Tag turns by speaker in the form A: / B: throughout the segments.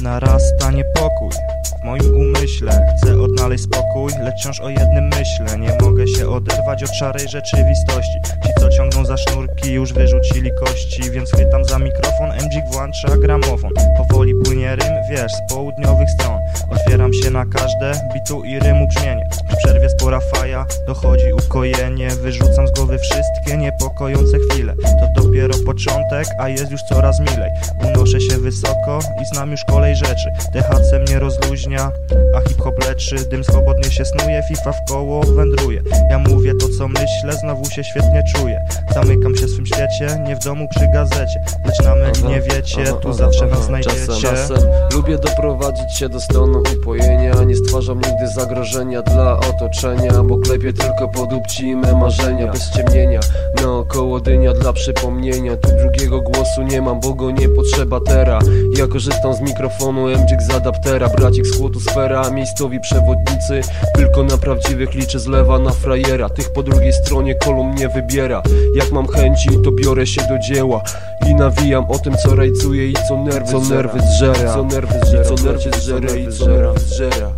A: Narasta niepokój. W moim umyśle Chcę odnaleźć spokój, lecz wciąż o jednym myślę. Nie mogę się oderwać od szarej rzeczywistości. Ci co ciągną za sznurki już wyrzucili kości Więc chwytam za mikrofon, MG włącza gramofon. Powoli płynie rym, wiesz, z południowych stron. Otwieram się na każde bitu i rymu brzmienie. Przerwie spora faja, dochodzi ukojenie. Wyrzucam z głowy wszystkie niepokojące chwile. To dopiero początek, a jest już coraz milej. Unoszę się wysoko i znam już kolej rzeczy. THC mnie rozluźnia, a hip-hop leczy. Dym swobodnie się snuje, FIFA w koło wędruje. Ja mówię to co myślę, znowu się świetnie czuję. Zamykam się w swym świecie, nie w domu przy gazecie. Lecz na myli nie wiecie,
B: aha,
A: tu
B: aha,
A: zawsze
B: aha.
A: nas znajdziecie.
B: Czasem, lubię doprowadzić się do stanu upojenia. Nie stwarzam nigdy zagrożenia dla otoczenia Bo klepię tylko podupci me marzenia. Bez ciemnienia, naokoło dynia dla przypomnienia. Tu drugiego głosu nie mam, bo go nie potrzeba tera Ja korzystam z mikrofonu, MJIK z adaptera. Bracik z chłotu sfera, miejscowi przewodnicy. Tylko na prawdziwych liczę z lewa na frajera. Tych po drugiej stronie kolumn nie wybiera. Jak mam chęci, to biorę się do dzieła. I nawijam o tym co rajcuje i co nerwy, co nerwy zżera. Co nerwy zżera, co nerwy zżera. I co nerwy zżera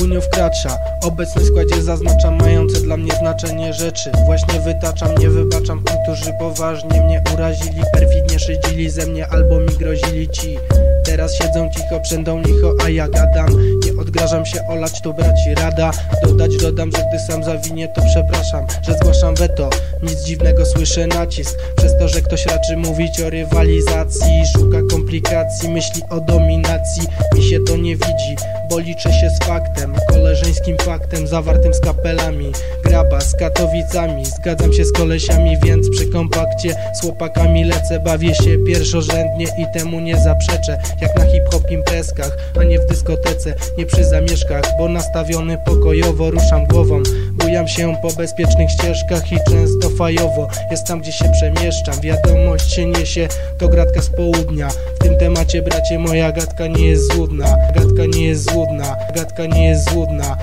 C: Bunio wkracza Obecny w składzie zaznaczam mające dla mnie znaczenie rzeczy. Właśnie wytaczam, nie wybaczam tym, którzy poważnie mnie urazili Perfidnie szydzili ze mnie albo mi grozili ci Teraz siedzą cicho, przędą licho, a ja gadam. Nie odgrażam się olać, to braci rada. Dodać dodam, że gdy sam zawinię to przepraszam Że zgłaszam weto, nic dziwnego słyszę nacisk. Przez to, że ktoś raczy mówić o rywalizacji Szuka komplikacji, myśli o dominacji. Mi się to nie widzi, bo liczę się z faktem Koleżeńskim faktem, zawartym z kapelami. Graba z Katowicami, zgadzam się z kolesiami Więc przy kompakcie z chłopakami lecę Bawię się pierwszorzędnie i temu nie zaprzeczę Jak na hip-hop imprezkach, a nie w dyskotece Nie przy zamieszkach, bo nastawiony pokojowo Ruszam głową, bujam się po bezpiecznych ścieżkach I często fajowo, jest tam gdzie się przemieszczam Wiadomość się niesie, to gratka z południa. W tym temacie bracie moja gadka nie jest złudna Gadka nie jest złudna, gadka nie jest złudna